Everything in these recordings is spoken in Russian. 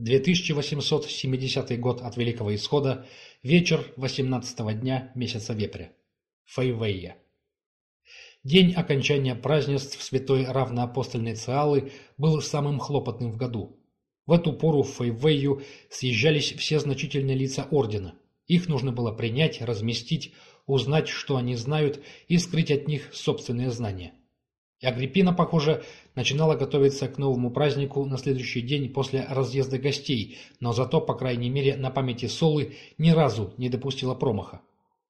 2870 год от Великого Исхода, вечер 18-го дня месяца Вепря. Фейвейя. День окончания празднеств святой равноапостольной Циалы был самым хлопотным в году. В эту пору в Фейвейю съезжались все значительные лица ордена. Их нужно было принять, разместить, узнать, что они знают, и скрыть от них собственные знания. И Агриппина, похоже, начинала готовиться к новому празднику на следующий день после разъезда гостей, но зато, по крайней мере, на памяти Солы ни разу не допустила промаха.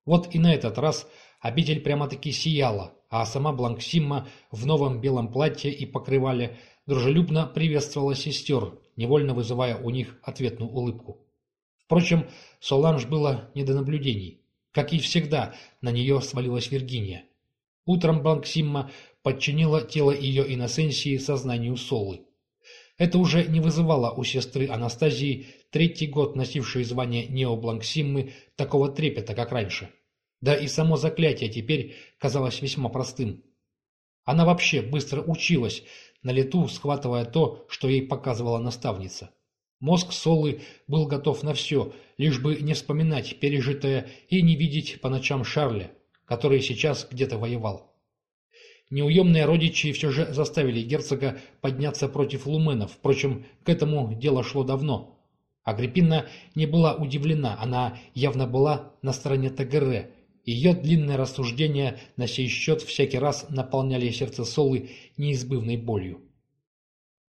Вот и на этот раз обитель прямо-таки сияла, а сама Бланксимма в новом белом платье и покрывале дружелюбно приветствовала сестер, невольно вызывая у них ответную улыбку. Впрочем, Соланж было не до наблюдений. Как и всегда, на нее свалилась Виргиния. Утром Бланксимма подчинила тело ее иносенсии сознанию Солы. Это уже не вызывало у сестры Анастазии, третий год носившей звание Необланксиммы, такого трепета, как раньше. Да и само заклятие теперь казалось весьма простым. Она вообще быстро училась, на лету схватывая то, что ей показывала наставница. Мозг Солы был готов на все, лишь бы не вспоминать пережитое и не видеть по ночам Шарля, который сейчас где-то воевал. Неуемные родичи все же заставили герцога подняться против луменов, впрочем, к этому дело шло давно. Агриппина не была удивлена, она явно была на стороне Тагере. Ее длинные рассуждения на сей счет всякий раз наполняли сердце Солы неизбывной болью.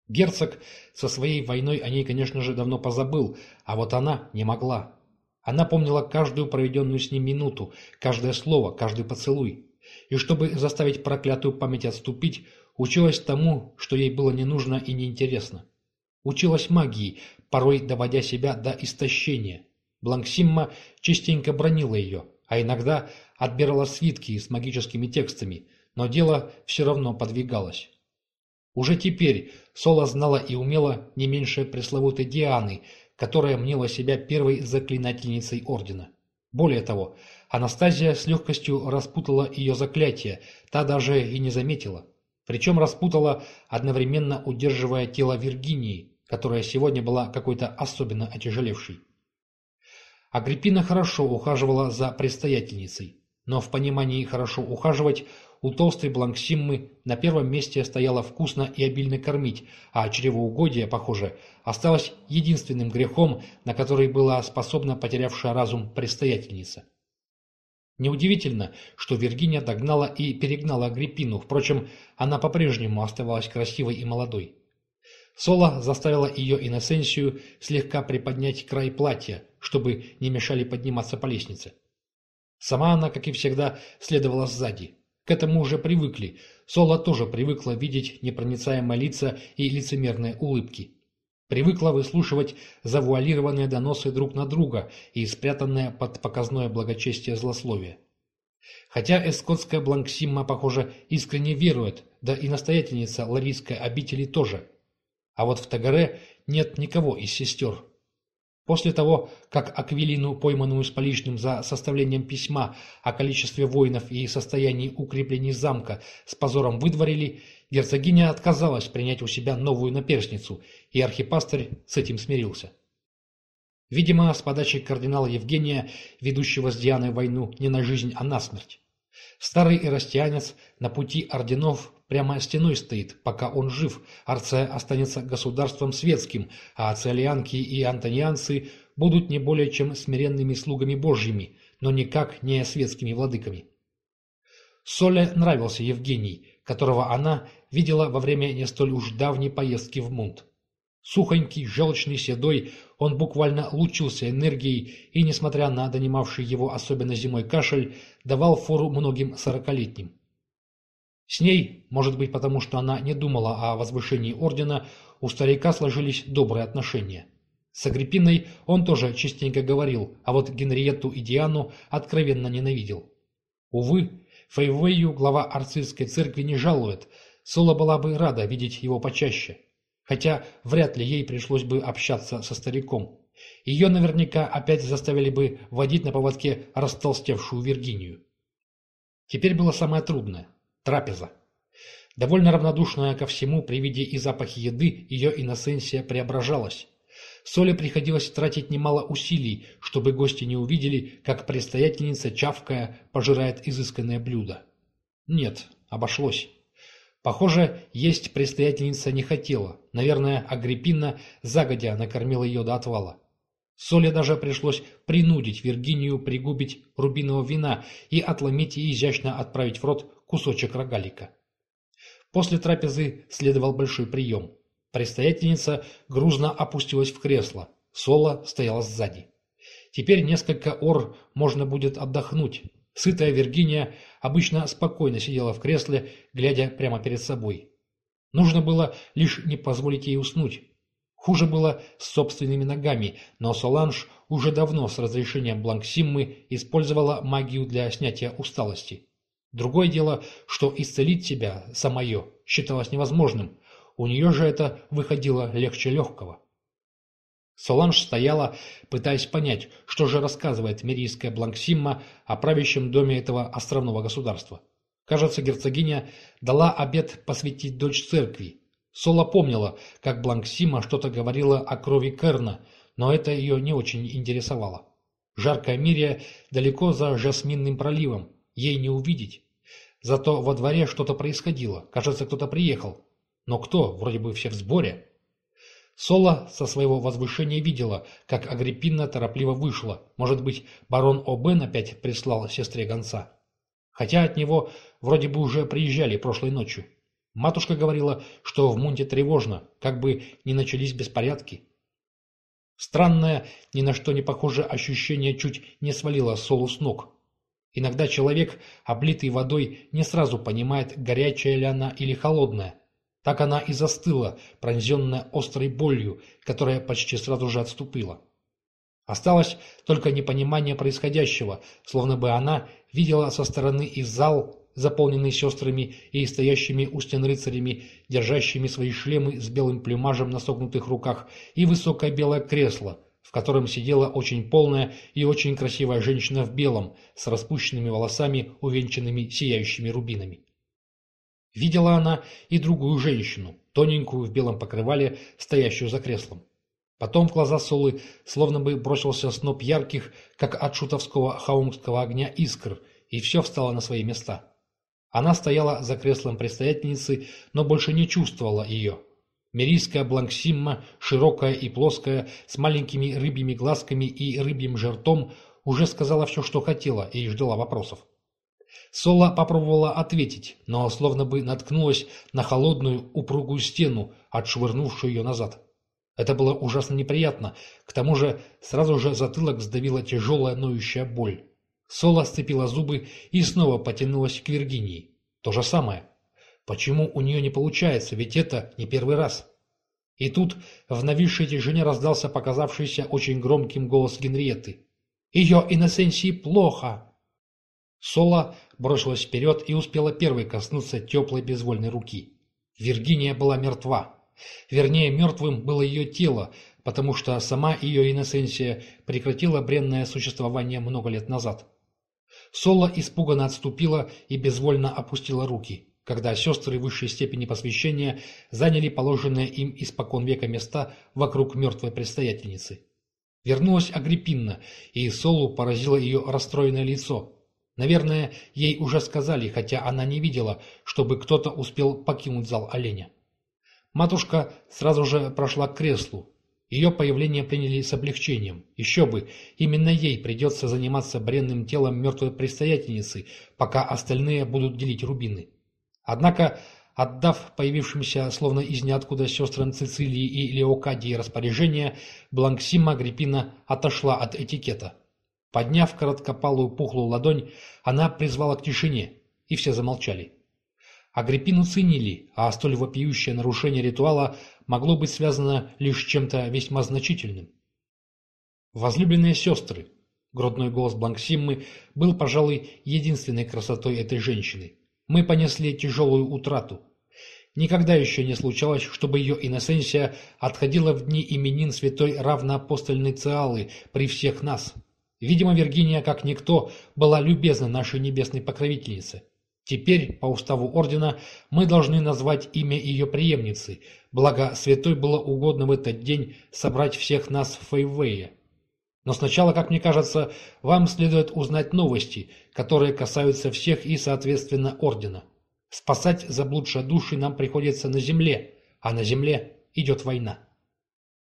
Герцог со своей войной о ней, конечно же, давно позабыл, а вот она не могла. Она помнила каждую проведенную с ним минуту, каждое слово, каждый поцелуй и чтобы заставить проклятую память отступить, училась тому, что ей было не нужно и неинтересно. Училась магии, порой доводя себя до истощения. Бланксимма частенько бронила ее, а иногда отбирала свитки с магическими текстами, но дело все равно подвигалось. Уже теперь Сола знала и умела не меньше пресловутой Дианы, которая мнила себя первой заклинательницей Ордена. Более того, Анастазия с легкостью распутала ее заклятие, та даже и не заметила. Причем распутала, одновременно удерживая тело Виргинии, которая сегодня была какой-то особенно отяжелевшей. Агриппина хорошо ухаживала за предстоятельницей, но в понимании «хорошо ухаживать» у толстой Бланксиммы на первом месте стояло вкусно и обильно кормить, а чревоугодие, похоже, осталось единственным грехом, на который была способна потерявшая разум предстоятельница. Неудивительно, что Виргиния догнала и перегнала Агриппину, впрочем, она по-прежнему оставалась красивой и молодой. Соло заставила ее иносенсию слегка приподнять край платья, чтобы не мешали подниматься по лестнице. Сама она, как и всегда, следовала сзади. К этому уже привыкли. Соло тоже привыкла видеть непроницаемые лица и лицемерные улыбки. Привыкла выслушивать завуалированные доносы друг на друга и спрятанное под показное благочестие злословие. Хотя эскотская Бланксимма, похоже, искренне верует, да и настоятельница ларийской обители тоже. А вот в Тагаре нет никого из сестер. После того, как Аквилину, пойманную с поличным за составлением письма о количестве воинов и состоянии укреплений замка, с позором выдворили, герцогиня отказалась принять у себя новую наперсницу, и архипастырь с этим смирился. Видимо, с подачи кардинала Евгения, ведущего с Дианой войну не на жизнь, а на смерть. Старый иростианец на пути орденов прямо стеной стоит, пока он жив, Арция останется государством светским, а ациолианки и антонианцы будут не более чем смиренными слугами божьими, но никак не светскими владыками. Соле нравился Евгений, которого она видела во время не столь уж давней поездки в Мунт. Сухонький, желчный, седой, он буквально лучился энергией и, несмотря на донимавший его особенно зимой кашель, давал фору многим сорокалетним. С ней, может быть потому, что она не думала о возвышении ордена, у старика сложились добрые отношения. С Агриппиной он тоже частенько говорил, а вот Генриетту и Диану откровенно ненавидел. Увы, Фейвею глава Арцистской церкви не жалует, Соло была бы рада видеть его почаще хотя вряд ли ей пришлось бы общаться со стариком. Ее наверняка опять заставили бы водить на поводке растолстевшую Виргинию. Теперь было самое трудное – трапеза. Довольно равнодушная ко всему при виде и запахе еды, ее иносенсия преображалась. Соле приходилось тратить немало усилий, чтобы гости не увидели, как предстоятельница, чавкая, пожирает изысканное блюдо. Нет, обошлось. Похоже, есть предстоятельница не хотела. Наверное, Агриппина загодя накормила ее до отвала. Соле даже пришлось принудить Виргинию пригубить рубинового вина и отломить и изящно отправить в рот кусочек рогалика. После трапезы следовал большой прием. Предстоятельница грузно опустилась в кресло. Соло стояла сзади. Теперь несколько ор можно будет отдохнуть. Сытая Виргиния обычно спокойно сидела в кресле, глядя прямо перед собой. Нужно было лишь не позволить ей уснуть. Хуже было с собственными ногами, но Соланж уже давно с разрешения Бланксиммы использовала магию для снятия усталости. Другое дело, что исцелить себя, самое, считалось невозможным, у нее же это выходило легче легкого. Соланж стояла, пытаясь понять, что же рассказывает мирийская Бланксимма о правящем доме этого островного государства. Кажется, герцогиня дала обет посвятить дочь церкви. Сола помнила, как Бланксима что-то говорила о крови Керна, но это ее не очень интересовало. Жаркая Мирия далеко за Жасминным проливом, ей не увидеть. Зато во дворе что-то происходило, кажется, кто-то приехал. Но кто? Вроде бы все в сборе. Соло со своего возвышения видела, как Агриппина торопливо вышла. Может быть, барон О'Бен опять прислал сестре гонца. Хотя от него вроде бы уже приезжали прошлой ночью. Матушка говорила, что в Мунте тревожно, как бы не начались беспорядки. Странное, ни на что не похожее ощущение чуть не свалило Солу с ног. Иногда человек, облитый водой, не сразу понимает, горячая ли она или холодная. Так она и застыла, пронзенная острой болью, которая почти сразу же отступила. Осталось только непонимание происходящего, словно бы она видела со стороны и зал, заполненный сестрами и стоящими у стен рыцарями, держащими свои шлемы с белым плюмажем на согнутых руках, и высокое белое кресло, в котором сидела очень полная и очень красивая женщина в белом, с распущенными волосами, увенчанными сияющими рубинами. Видела она и другую женщину, тоненькую в белом покрывале, стоящую за креслом. Потом в глаза Солы словно бы бросился сноп ярких, как от шутовского хаумского огня искр, и все встало на свои места. Она стояла за креслом предстоятельницы, но больше не чувствовала ее. Мерийская бланксимма, широкая и плоская, с маленькими рыбьими глазками и рыбьим жертом, уже сказала все, что хотела, и ждала вопросов. Сола попробовала ответить, но словно бы наткнулась на холодную упругую стену, отшвырнувшую ее назад. Это было ужасно неприятно, к тому же сразу же затылок сдавила тяжелая ноющая боль. Сола сцепила зубы и снова потянулась к Виргинии. То же самое. Почему у нее не получается, ведь это не первый раз. И тут в нависшей тишине раздался показавшийся очень громким голос Генриетты. «Ее иносенсии плохо!» Сола бросилась вперед и успела первой коснуться теплой безвольной руки. Виргиния была мертва. Вернее, мертвым было ее тело, потому что сама ее иносенсия прекратила бренное существование много лет назад. Сола испуганно отступила и безвольно опустила руки, когда сестры высшей степени посвящения заняли положенные им испокон века места вокруг мертвой предстоятельницы. Вернулась Агриппинна, и Солу поразило ее расстроенное лицо – Наверное, ей уже сказали, хотя она не видела, чтобы кто-то успел покинуть зал оленя. Матушка сразу же прошла к креслу. Ее появление приняли с облегчением. Еще бы, именно ей придется заниматься бренным телом мертвой предстоятельницы, пока остальные будут делить рубины. Однако, отдав появившимся словно из ниоткуда сестрам Цицилии и Леокадии распоряжение, Бланксима Агриппина отошла от этикета. Подняв короткопалую пухлую ладонь, она призвала к тишине, и все замолчали. Агриппину ценили, а столь вопиющее нарушение ритуала могло быть связано лишь чем-то весьма значительным. «Возлюбленные сестры», — грудной голос Бланксиммы был, пожалуй, единственной красотой этой женщины. «Мы понесли тяжелую утрату. Никогда еще не случалось, чтобы ее иносенсия отходила в дни именин святой равноапостольной Циалы при всех нас». Видимо, Виргиния, как никто, была любезна нашей небесной покровительнице. Теперь, по уставу ордена, мы должны назвать имя ее преемницы, благо святой было угодно в этот день собрать всех нас в Фейвее. Но сначала, как мне кажется, вам следует узнать новости, которые касаются всех и, соответственно, ордена. Спасать заблудшие души нам приходится на земле, а на земле идет война.